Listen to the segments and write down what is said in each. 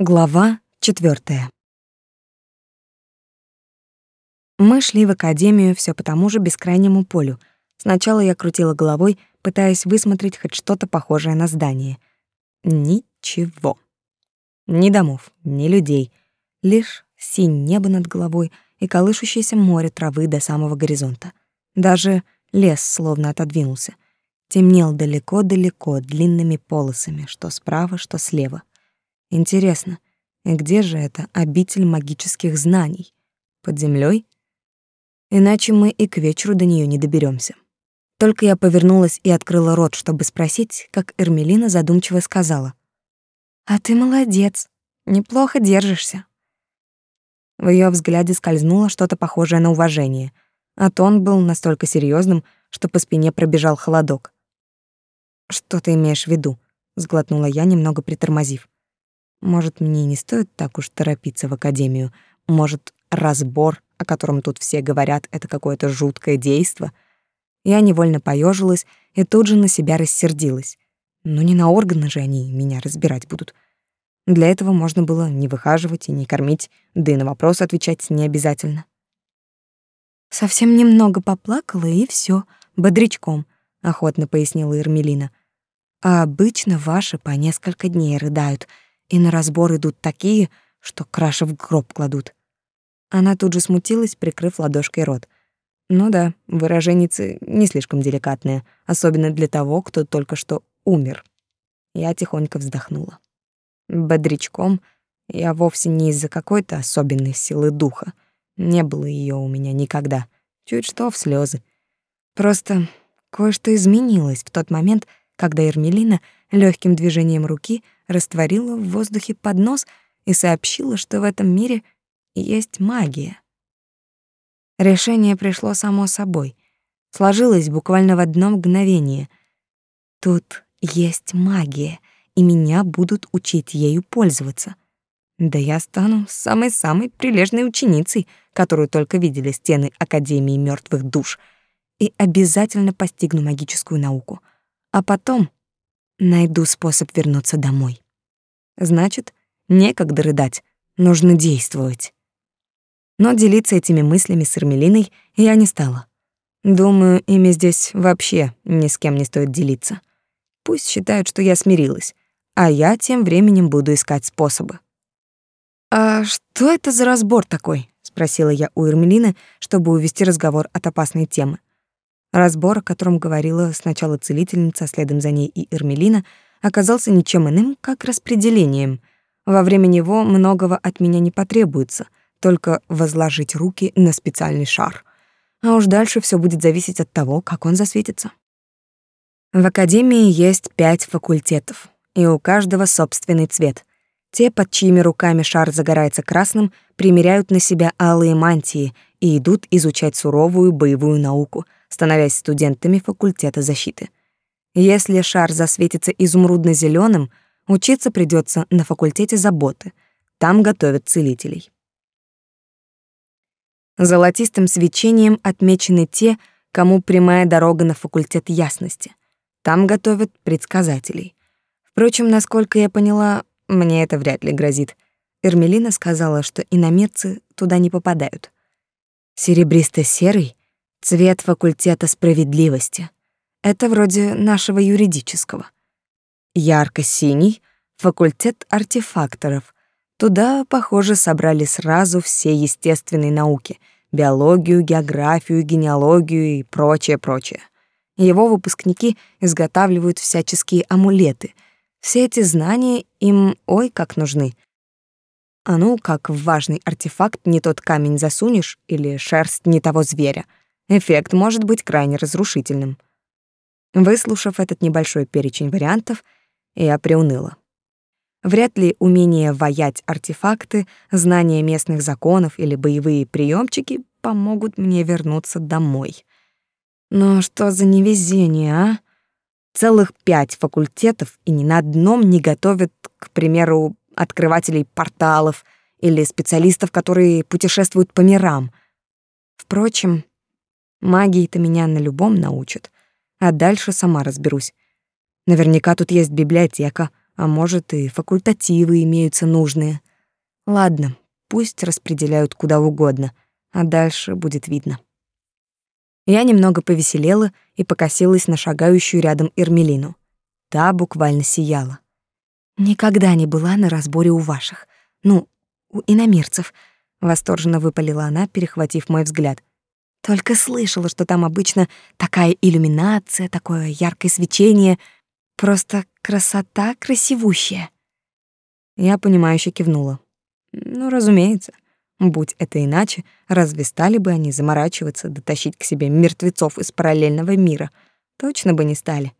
Глава четвертая. Мы шли в академию все по тому же бескрайнему полю. Сначала я крутила головой, пытаясь высмотреть хоть что-то похожее на здание. Ничего. Ни домов, ни людей. Лишь синь небо над головой и колышущееся море травы до самого горизонта. Даже лес словно отодвинулся. Темнел далеко-далеко длинными полосами, что справа, что слева. Интересно, где же это обитель магических знаний? Под землей? Иначе мы и к вечеру до нее не доберемся. Только я повернулась и открыла рот, чтобы спросить, как Эрмелина задумчиво сказала: "А ты молодец. Неплохо держишься". В ее взгляде скользнуло что-то похожее на уважение, а тон был настолько серьезным, что по спине пробежал холодок. Что ты имеешь в виду? сглотнула я, немного притормозив. Может, мне не стоит так уж торопиться в академию? Может, разбор, о котором тут все говорят, это какое-то жуткое действо? Я невольно поежилась и тут же на себя рассердилась. Ну не на органы же они меня разбирать будут. Для этого можно было не выхаживать и не кормить, да и на вопросы отвечать не обязательно. Совсем немного поплакала и все, бодрячком, охотно пояснила Ермелина. А обычно ваши по несколько дней рыдают — и на разбор идут такие, что краши в гроб кладут. Она тут же смутилась, прикрыв ладошкой рот. Ну да, выраженицы не слишком деликатные, особенно для того, кто только что умер. Я тихонько вздохнула. Бодрячком я вовсе не из-за какой-то особенной силы духа. Не было ее у меня никогда. Чуть что в слезы. Просто кое-что изменилось в тот момент, когда Ермелина легким движением руки — растворила в воздухе поднос и сообщила, что в этом мире есть магия. Решение пришло само собой, сложилось буквально в одно мгновение. Тут есть магия, и меня будут учить ею пользоваться. Да я стану самой-самой прилежной ученицей, которую только видели стены Академии мертвых душ, и обязательно постигну магическую науку. А потом найду способ вернуться домой. Значит, некогда рыдать, нужно действовать. Но делиться этими мыслями с Эрмелиной я не стала. Думаю, ими здесь вообще ни с кем не стоит делиться. Пусть считают, что я смирилась, а я тем временем буду искать способы. «А что это за разбор такой?» — спросила я у Эрмелины, чтобы увести разговор от опасной темы. Разбор, о котором говорила сначала целительница, а следом за ней и Эрмелина, оказался ничем иным, как распределением. Во время него многого от меня не потребуется, только возложить руки на специальный шар. А уж дальше все будет зависеть от того, как он засветится. В академии есть пять факультетов, и у каждого собственный цвет. Те, под чьими руками шар загорается красным, примеряют на себя алые мантии и идут изучать суровую боевую науку — становясь студентами факультета защиты. Если шар засветится изумрудно зеленым учиться придется на факультете заботы. Там готовят целителей. Золотистым свечением отмечены те, кому прямая дорога на факультет ясности. Там готовят предсказателей. Впрочем, насколько я поняла, мне это вряд ли грозит. Эрмелина сказала, что иномирцы туда не попадают. Серебристо-серый Цвет факультета справедливости. Это вроде нашего юридического. Ярко-синий — факультет артефакторов. Туда, похоже, собрали сразу все естественные науки — биологию, географию, генеалогию и прочее-прочее. Его выпускники изготавливают всяческие амулеты. Все эти знания им ой как нужны. А ну, как в важный артефакт не тот камень засунешь или шерсть не того зверя — Эффект может быть крайне разрушительным. Выслушав этот небольшой перечень вариантов, я приуныла. Вряд ли умение ваять артефакты, знание местных законов или боевые приемчики помогут мне вернуться домой. Но что за невезение, а? Целых пять факультетов и ни на одном не готовят, к примеру, открывателей порталов или специалистов, которые путешествуют по мирам. Впрочем, Магии-то меня на любом научат, а дальше сама разберусь. Наверняка тут есть библиотека, А может, и факультативы имеются нужные. Ладно, пусть распределяют куда угодно, а дальше будет видно. Я немного повеселела и покосилась на шагающую рядом Эрмелину. Та буквально сияла. Никогда не была на разборе у ваших. Ну, у иномирцев, восторженно выпалила она, перехватив мой взгляд. Только слышала, что там обычно такая иллюминация, такое яркое свечение, просто красота красивущая. Я понимающе кивнула. Ну, разумеется. Будь это иначе, разве стали бы они заморачиваться, дотащить к себе мертвецов из параллельного мира? Точно бы не стали.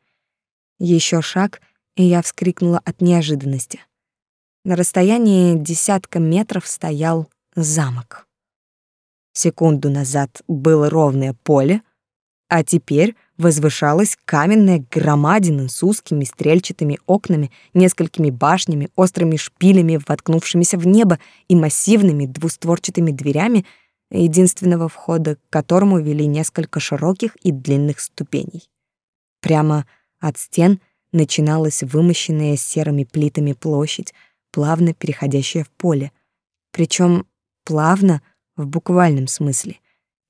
Еще шаг, и я вскрикнула от неожиданности. На расстоянии десятка метров стоял замок. Секунду назад было ровное поле, а теперь возвышалась каменная громадина с узкими стрельчатыми окнами, несколькими башнями, острыми шпилями, воткнувшимися в небо, и массивными двустворчатыми дверями, единственного входа к которому вели несколько широких и длинных ступеней. Прямо от стен начиналась вымощенная серыми плитами площадь, плавно переходящая в поле. Причем плавно в буквальном смысле.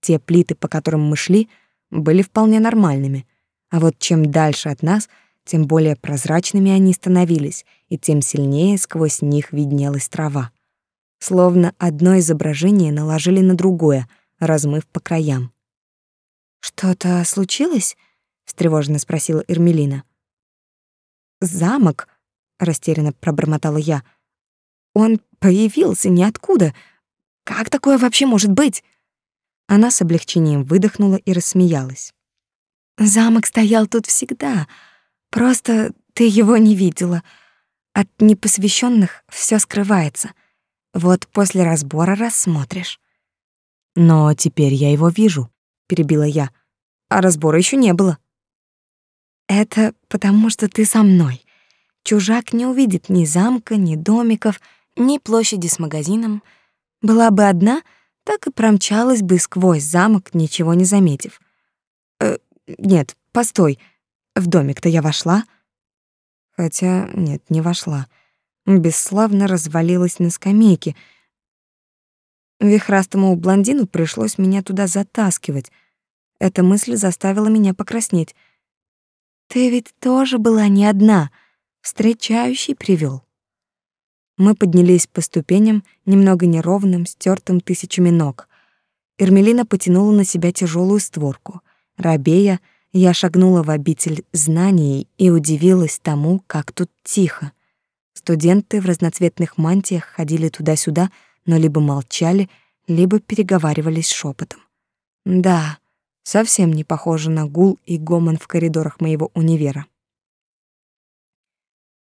Те плиты, по которым мы шли — были вполне нормальными, а вот чем дальше от нас, тем более прозрачными они становились, и тем сильнее сквозь них виднелась трава. Словно одно изображение наложили на другое, размыв по краям. «Что-то случилось?» — встревоженно спросила Эрмелина. «Замок», — растерянно пробормотала я. «Он появился ниоткуда. Как такое вообще может быть?» Она с облегчением выдохнула и рассмеялась. Замок стоял тут всегда, просто ты его не видела. От непосвященных все скрывается. Вот после разбора рассмотришь. Но теперь я его вижу, перебила я. А разбора еще не было. Это потому, что ты со мной. Чужак не увидит ни замка, ни домиков, ни площади с магазином. Была бы одна — так и промчалась бы сквозь замок, ничего не заметив. Э, нет, постой. В домик-то я вошла. Хотя нет, не вошла. Бесславно развалилась на скамейке. Вихрастому блондину пришлось меня туда затаскивать. Эта мысль заставила меня покраснеть. Ты ведь тоже была не одна. Встречающий привел. Мы поднялись по ступеням, немного неровным, стертым тысячами ног. Эрмелина потянула на себя тяжелую створку. Рабея, я шагнула в обитель знаний и удивилась тому, как тут тихо. Студенты в разноцветных мантиях ходили туда-сюда, но либо молчали, либо переговаривались шепотом. Да, совсем не похоже на гул и гомон в коридорах моего универа.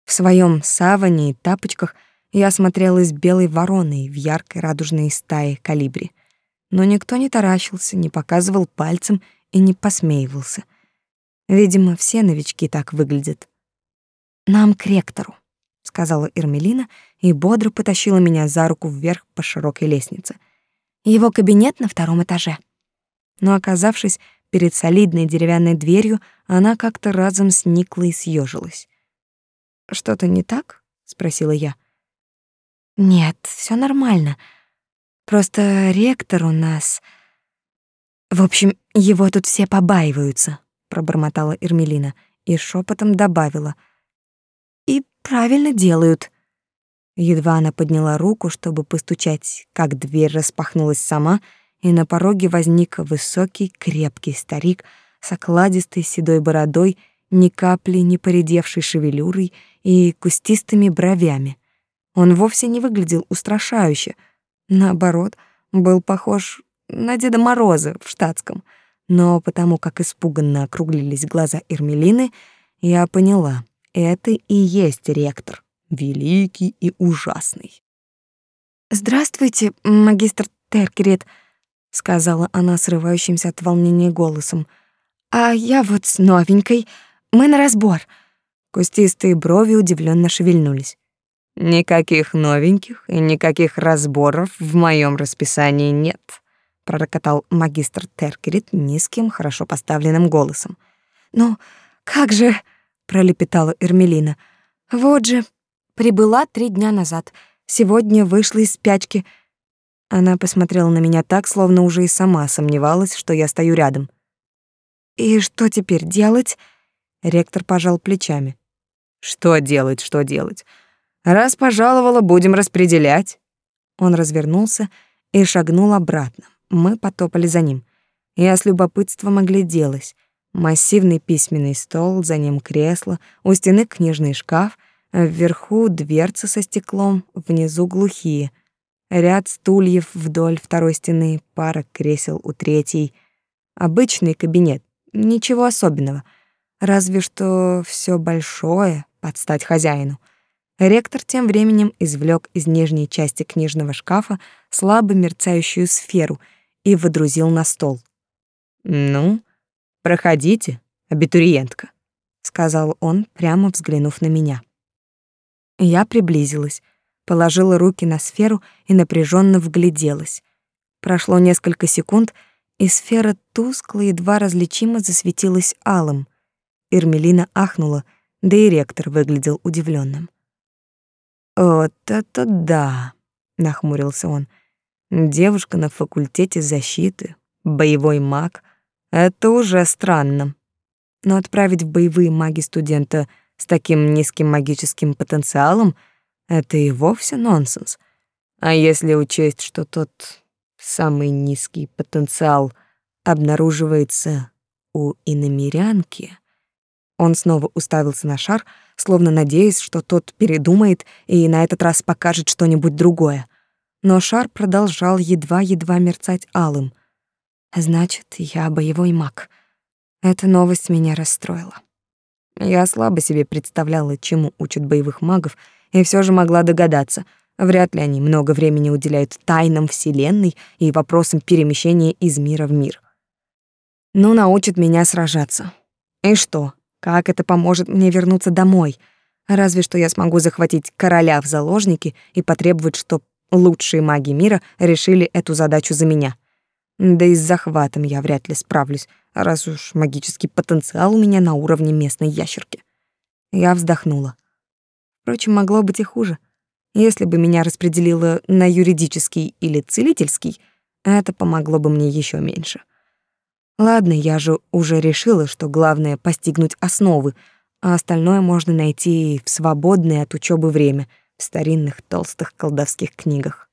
В своем саване и тапочках я смотрелась белой вороной в яркой радужной стае калибри. Но никто не таращился, не показывал пальцем и не посмеивался. Видимо, все новички так выглядят. «Нам к ректору», — сказала Эрмелина и бодро потащила меня за руку вверх по широкой лестнице. «Его кабинет на втором этаже». Но, оказавшись перед солидной деревянной дверью, она как-то разом сникла и съежилась. «Что-то не так?» — спросила я. Нет, все нормально. Просто ректор у нас... В общем, его тут все побаиваются, пробормотала Эрмелина и шепотом добавила. И правильно делают. Едва она подняла руку, чтобы постучать, как дверь распахнулась сама, и на пороге возник высокий, крепкий старик с окладистой седой бородой, ни капли не поредевшей шевелюрой и кустистыми бровями. Он вовсе не выглядел устрашающе. Наоборот, был похож на Деда Мороза в штатском. Но потому как испуганно округлились глаза Эрмелины, я поняла, это и есть ректор, великий и ужасный. «Здравствуйте, магистр Теркерет», — сказала она срывающимся от волнения голосом. «А я вот с новенькой. Мы на разбор». Кустистые брови удивленно шевельнулись. Никаких новеньких и никаких разборов в моем расписании нет, пророкотал магистр Теркерит низким, хорошо поставленным голосом. Ну, как же, пролепетала Эрмелина. Вот же Прибыла три дня назад. Сегодня вышла из спячки. Она посмотрела на меня так, словно уже и сама сомневалась, что я стою рядом. И что теперь делать? Ректор пожал плечами. Что делать, что делать? Раз пожаловала, будем распределять. Он развернулся и шагнул обратно. Мы потопали за ним. Я с любопытством огляделась. Массивный письменный стол, за ним кресло, у стены книжный шкаф, вверху дверцы со стеклом, внизу глухие. Ряд стульев вдоль второй стены, пара кресел у третьей. Обычный кабинет, ничего особенного. Разве что все большое, под стать хозяину. Ректор тем временем извлек из нижней части книжного шкафа слабо мерцающую сферу и водрузил на стол. «Ну, проходите, абитуриентка», — сказал он, прямо взглянув на меня. Я приблизилась, положила руки на сферу и напряженно вгляделась. Прошло несколько секунд, и сфера тускло, едва различимо засветилась алым. Эрмелина ахнула — да и ректор выглядел удивленным. «Вот это да!» — нахмурился он. «Девушка на факультете защиты, боевой маг — это уже странно. Но отправить в боевые маги студента с таким низким магическим потенциалом — это и вовсе нонсенс. А если учесть, что тот самый низкий потенциал обнаруживается у иномерянки...» Он снова уставился на шар, словно надеясь, что тот передумает и на этот раз покажет что-нибудь другое. Но шар продолжал едва-едва мерцать алым. Значит, я боевой маг. Эта новость меня расстроила. Я слабо себе представляла, чему учат боевых магов, и все же могла догадаться. Вряд ли они много времени уделяют тайнам Вселенной и вопросам перемещения из мира в мир. Ну, научат меня сражаться. И что? Как это поможет мне вернуться домой? Разве что я смогу захватить короля в заложники и потребовать, чтоб лучшие маги мира решили эту задачу за меня. Да и с захватом я вряд ли справлюсь, раз уж магический потенциал у меня на уровне местной ящерки. Я вздохнула. Впрочем, могло быть и хуже. Если бы меня распределило на юридический или целительский, это помогло бы мне еще меньше. Ладно, я же уже решила, что главное — постигнуть основы, а остальное можно найти в свободное от учебы время, в старинных толстых колдовских книгах.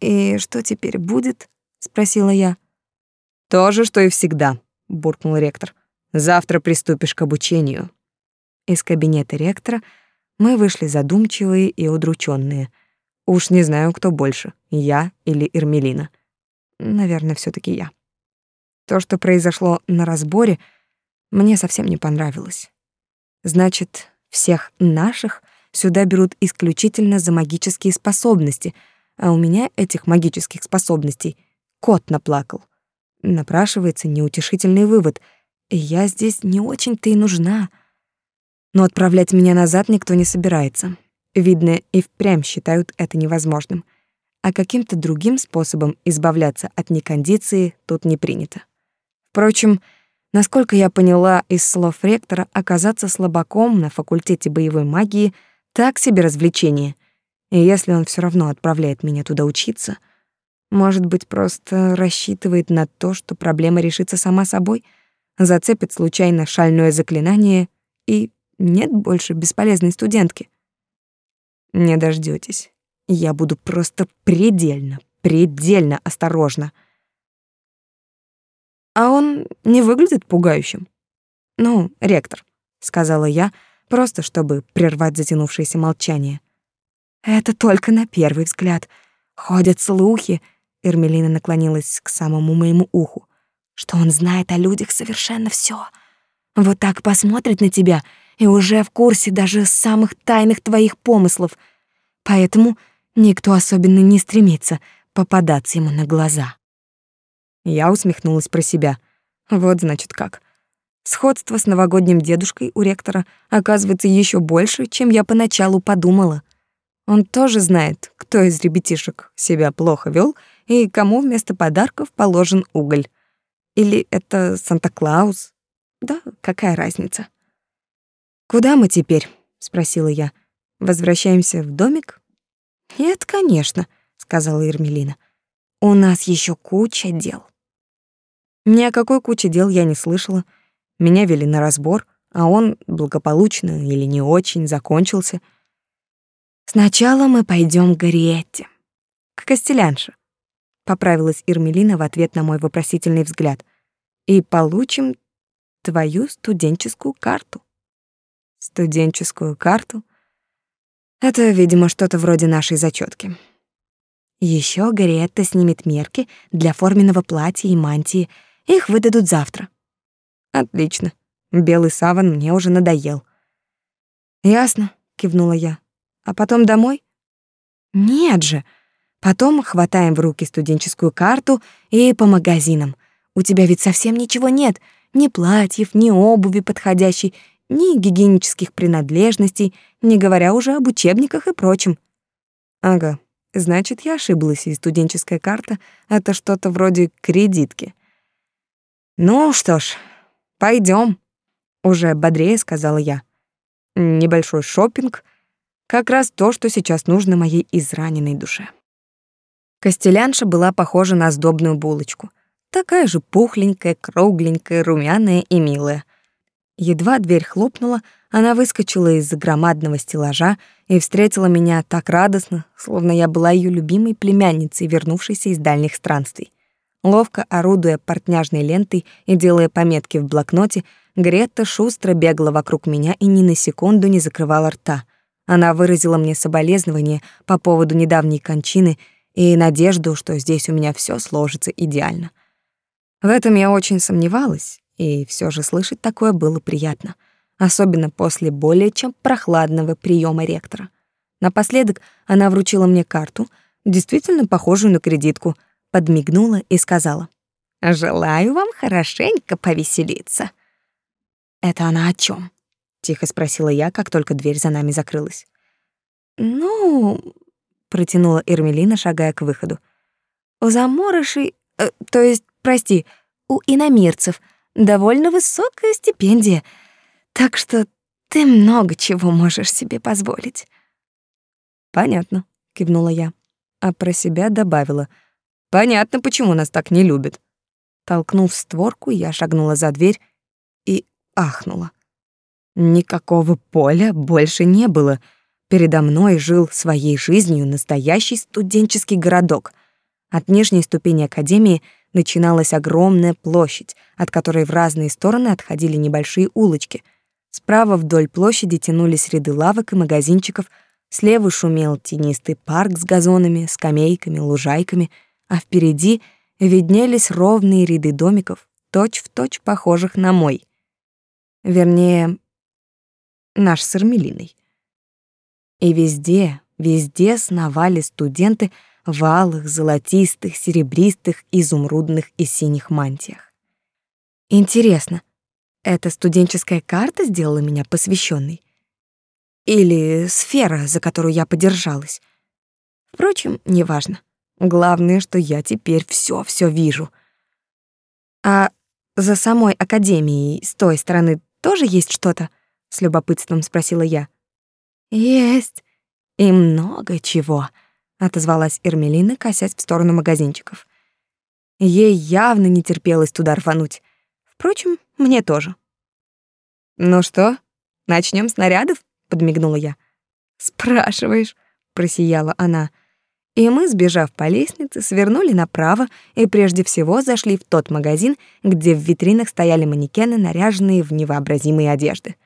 «И что теперь будет?» — спросила я. «То же, что и всегда», — буркнул ректор. «Завтра приступишь к обучению». Из кабинета ректора мы вышли задумчивые и удрученные. Уж не знаю, кто больше, я или Эрмелина. Наверное, все таки я. То, что произошло на разборе, мне совсем не понравилось. Значит, всех наших сюда берут исключительно за магические способности, а у меня этих магических способностей кот наплакал. Напрашивается неутешительный вывод. Я здесь не очень-то и нужна. Но отправлять меня назад никто не собирается. Видно, и впрямь считают это невозможным. А каким-то другим способом избавляться от некондиции тут не принято. Впрочем, насколько я поняла из слов ректора, оказаться слабаком на факультете боевой магии — так себе развлечение. И если он все равно отправляет меня туда учиться, может быть, просто рассчитывает на то, что проблема решится сама собой, зацепит случайно шальное заклинание и нет больше бесполезной студентки. Не дождётесь. Я буду просто предельно, предельно осторожна — а он не выглядит пугающим. Ну, ректор, сказала я, просто чтобы прервать затянувшееся молчание. Это только на первый взгляд. Ходят слухи, Эрмелина наклонилась к самому моему уху, что он знает о людях совершенно все. Вот так посмотрит на тебя и уже в курсе даже самых тайных твоих помыслов. Поэтому никто особенно не стремится попадаться ему на глаза. Я усмехнулась про себя. Вот значит как. Сходство с новогодним дедушкой у ректора оказывается еще больше, чем я поначалу подумала. Он тоже знает, кто из ребятишек себя плохо вел и кому вместо подарков положен уголь. Или это Санта-Клаус? Да, какая разница? «Куда мы теперь?» — спросила я. Возвращаемся в домик? Нет, конечно, сказала Ермелина. У нас еще куча дел. Ни о какой куче дел я не слышала. Меня вели на разбор, а он благополучно или не очень закончился. Сначала мы пойдем к Гарриетте, к Костелянше. Поправилась Ирмелина в ответ на мой вопросительный взгляд. И получим твою студенческую карту. Студенческую карту? Это, видимо, что-то вроде нашей зачетки. Еще Гарриетта снимет мерки для форменного платья и мантии. Их выдадут завтра. Отлично. Белый саван мне уже надоел. Ясно, кивнула я. А потом домой? Нет же. Потом хватаем в руки студенческую карту и по магазинам. У тебя ведь совсем ничего нет, ни платьев, ни обуви подходящей, ни гигиенических принадлежностей, не говоря уже об учебниках и прочем. Ага, значит, я ошиблась, и студенческая карта — это что-то вроде кредитки. Ну что ж, пойдем, уже бодрее сказала я. Небольшой шопинг — как раз то, что сейчас нужно моей израненной душе. Костелянша была похожа на сдобную булочку. Такая же пухленькая, кругленькая, румяная и милая — Едва дверь хлопнула, она выскочила из-за громадного стеллажа и встретила меня так радостно, словно я была ее любимой племянницей, вернувшейся из дальних странствий. Ловко орудуя портняжной лентой и делая пометки в блокноте, Гретта шустро бегала вокруг меня и ни на секунду не закрывала рта. Она выразила мне соболезнование по поводу недавней кончины и надежду, что здесь у меня все сложится идеально. В этом я очень сомневалась, и все же слышать такое было приятно, особенно после более чем прохладного приема ректора. Напоследок она вручила мне карту, действительно похожую на кредитку, подмигнула и сказала: "Желаю вам хорошенько повеселиться". Это она о чем? тихо спросила я, как только дверь за нами закрылась. Ну, протянула Эрмелина, шагая к выходу. У заморышей, э, то есть, прости, у иномирцев довольно высокая стипендия, так что ты много чего можешь себе позволить. Понятно, кивнула я, а про себя добавила: понятно, почему нас так не любят. Толкнув створку, я шагнула за дверь и ахнула. Никакого поля больше не было. Передо мной жил своей жизнью настоящий студенческий городок. От нижней ступени академии начиналась огромная площадь, от которой в разные стороны отходили небольшие улочки. Справа вдоль площади тянулись ряды лавок и магазинчиков, слева шумел тенистый парк с газонами, скамейками, лужайками, а впереди виднелись ровные ряды домиков, точь-в-точь похожих на мой. Вернее, наш с Эрмелиной. И везде, везде сновали студенты — в алых, золотистых, серебристых, изумрудных и синих мантиях. Интересно, эта студенческая карта сделала меня посвященной? Или сфера, за которую я подержалась? Впрочем, неважно. Главное, что я теперь все-все вижу. А за самой академией с той стороны тоже есть что-то? С любопытством спросила я. Есть. И много чего отозвалась Эрмелина, косясь в сторону магазинчиков. Ей явно не терпелось туда рвануть. Впрочем, мне тоже. Ну что, начнем с нарядов? подмигнула я. Спрашиваешь, просияла она. И мы, сбежав по лестнице, свернули направо и прежде всего зашли в тот магазин, где в витринах стояли манекены, наряженные в невообразимые одежды.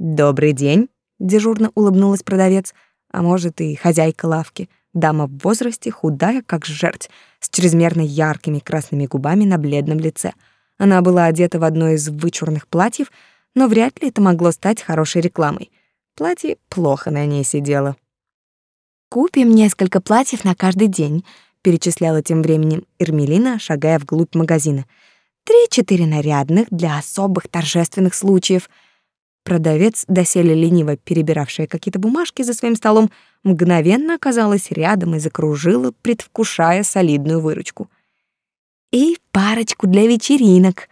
Добрый день, дежурно улыбнулась продавец а может и хозяйка лавки, дама в возрасте, худая, как жерть, с чрезмерно яркими красными губами на бледном лице. Она была одета в одно из вычурных платьев, но вряд ли это могло стать хорошей рекламой. Платье плохо на ней сидело. «Купим несколько платьев на каждый день», — перечисляла тем временем Эрмелина, шагая вглубь магазина. «Три-четыре нарядных для особых торжественных случаев — Продавец, доселе лениво перебиравшая какие-то бумажки за своим столом, мгновенно оказалась рядом и закружила, предвкушая солидную выручку. «И парочку для вечеринок».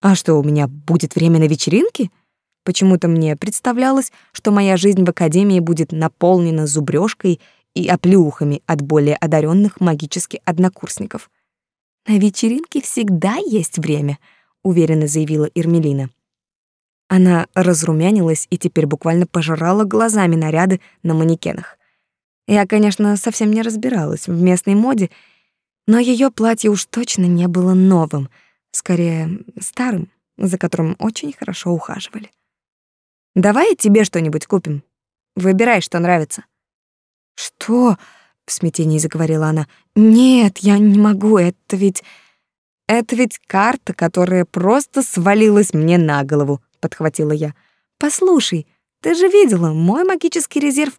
«А что, у меня будет время на вечеринки?» Почему-то мне представлялось, что моя жизнь в академии будет наполнена зубрёжкой и оплюхами от более одаренных магически однокурсников. На вечеринке всегда есть время, уверенно заявила Ирмелина. Она разрумянилась и теперь буквально пожирала глазами наряды на манекенах. Я, конечно, совсем не разбиралась в местной моде, но ее платье уж точно не было новым, скорее старым, за которым очень хорошо ухаживали. Давай тебе что-нибудь купим. Выбирай, что нравится. Что? В смятении заговорила она. Нет, я не могу, это ведь... Это ведь карта, которая просто свалилась мне на голову, подхватила я. Послушай, ты же видела, мой магический резерв,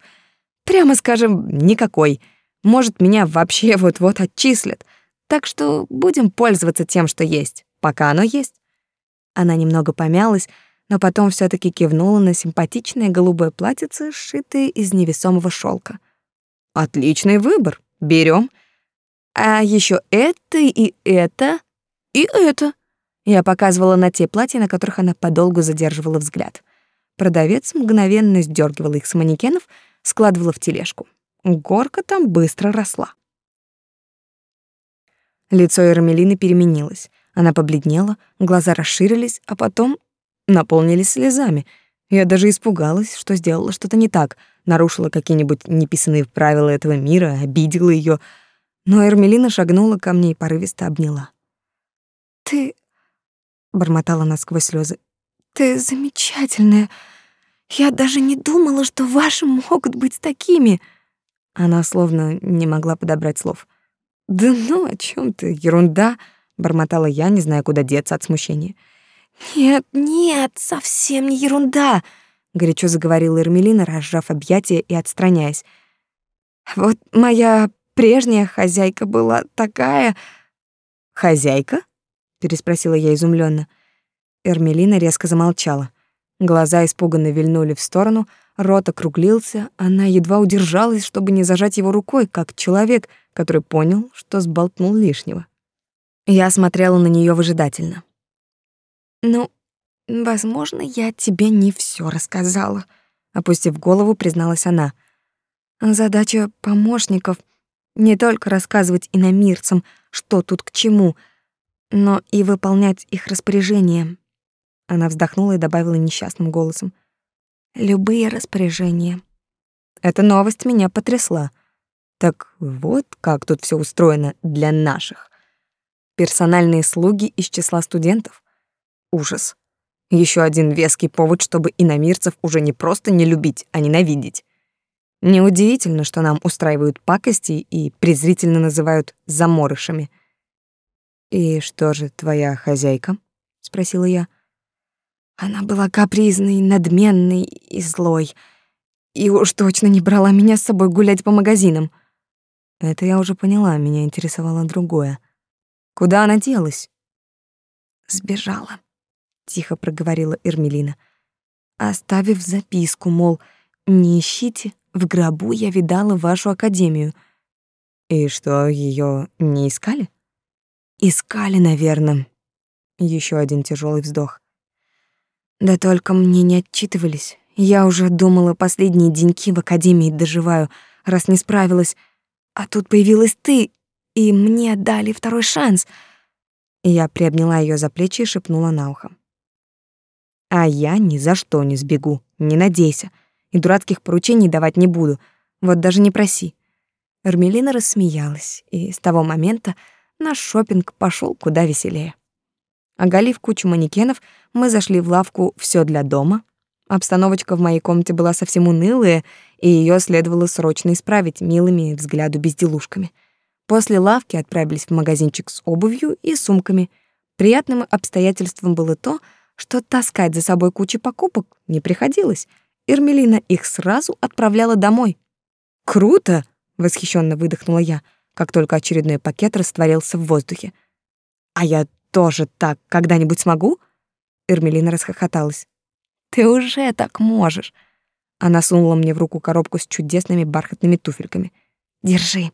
прямо скажем, никакой. Может, меня вообще вот-вот отчислят. Так что будем пользоваться тем, что есть, пока оно есть. Она немного помялась, но потом все таки кивнула на симпатичное голубое платьице, сшитое из невесомого шелка. Отличный выбор. Берем. А еще это и это и это. Я показывала на те платья, на которых она подолгу задерживала взгляд. Продавец мгновенно сдергивала их с манекенов, складывала в тележку. Горка там быстро росла. Лицо Эрмелины переменилось. Она побледнела, глаза расширились, а потом наполнились слезами. Я даже испугалась, что сделала что-то не так, нарушила какие-нибудь неписанные правила этого мира, обидела ее. Но Эрмелина шагнула ко мне и порывисто обняла. «Ты...» — бормотала она сквозь слезы. «Ты замечательная. Я даже не думала, что ваши могут быть такими». Она словно не могла подобрать слов. «Да ну, о чем ты? Ерунда!» — бормотала я, не зная, куда деться от смущения. «Нет, нет, совсем не ерунда», — горячо заговорила Эрмелина, разжав объятия и отстраняясь. «Вот моя прежняя хозяйка была такая...» «Хозяйка?» — переспросила я изумленно. Эрмелина резко замолчала. Глаза испуганно вильнули в сторону, рот округлился, она едва удержалась, чтобы не зажать его рукой, как человек, который понял, что сболтнул лишнего. Я смотрела на нее выжидательно. Ну, возможно, я тебе не все рассказала, опустив голову, призналась она. Задача помощников не только рассказывать иномирцам, что тут к чему, но и выполнять их распоряжения. Она вздохнула и добавила несчастным голосом: любые распоряжения. Эта новость меня потрясла. Так вот, как тут все устроено для наших. Персональные слуги из числа студентов. Ужас. Еще один веский повод, чтобы иномирцев уже не просто не любить, а ненавидеть. Неудивительно, что нам устраивают пакости и презрительно называют заморышами. «И что же твоя хозяйка?» — спросила я. Она была капризной, надменной и злой. И уж точно не брала меня с собой гулять по магазинам. Это я уже поняла, меня интересовало другое. Куда она делась? Сбежала тихо проговорила Эрмелина, оставив записку, мол, не ищите, в гробу я видала вашу академию. И что, ее не искали? Искали, наверное. Еще один тяжелый вздох. Да только мне не отчитывались. Я уже думала, последние деньки в академии доживаю, раз не справилась. А тут появилась ты, и мне дали второй шанс. Я приобняла ее за плечи и шепнула на ухо. А я ни за что не сбегу, не надейся. И дурацких поручений давать не буду. Вот даже не проси. Эрмелина рассмеялась, и с того момента наш шопинг пошел куда веселее. Оголив кучу манекенов, мы зашли в лавку «Всё для дома». Обстановочка в моей комнате была совсем унылая, и ее следовало срочно исправить милыми взгляду безделушками. После лавки отправились в магазинчик с обувью и сумками. Приятным обстоятельством было то, что таскать за собой кучу покупок не приходилось. Эрмелина их сразу отправляла домой. «Круто!» — восхищенно выдохнула я, как только очередной пакет растворился в воздухе. «А я тоже так когда-нибудь смогу?» Эрмелина расхохоталась. «Ты уже так можешь!» Она сунула мне в руку коробку с чудесными бархатными туфельками. «Держи.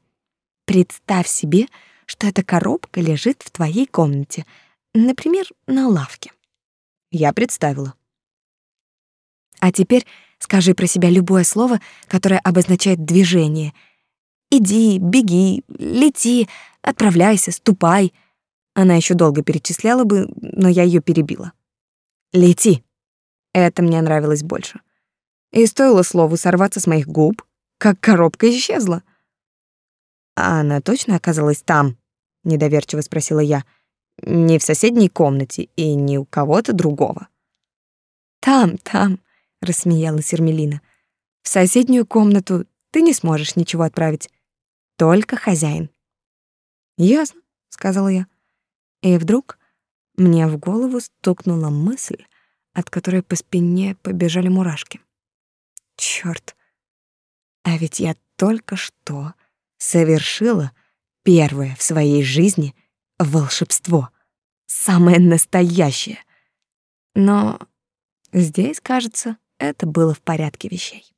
Представь себе, что эта коробка лежит в твоей комнате, например, на лавке. Я представила. А теперь скажи про себя любое слово, которое обозначает движение. Иди, беги, лети, отправляйся, ступай. Она еще долго перечисляла бы, но я ее перебила. Лети. Это мне нравилось больше. И стоило слову сорваться с моих губ, как коробка исчезла. А она точно оказалась там? недоверчиво спросила я. Не в соседней комнате и не у кого-то другого. Там, там, рассмеялась Ермелина. В соседнюю комнату ты не сможешь ничего отправить. Только хозяин. Ясно, сказала я. И вдруг мне в голову стукнула мысль, от которой по спине побежали мурашки. Чёрт. А ведь я только что совершила первое в своей жизни волшебство. Самое настоящее. Но здесь, кажется, это было в порядке вещей.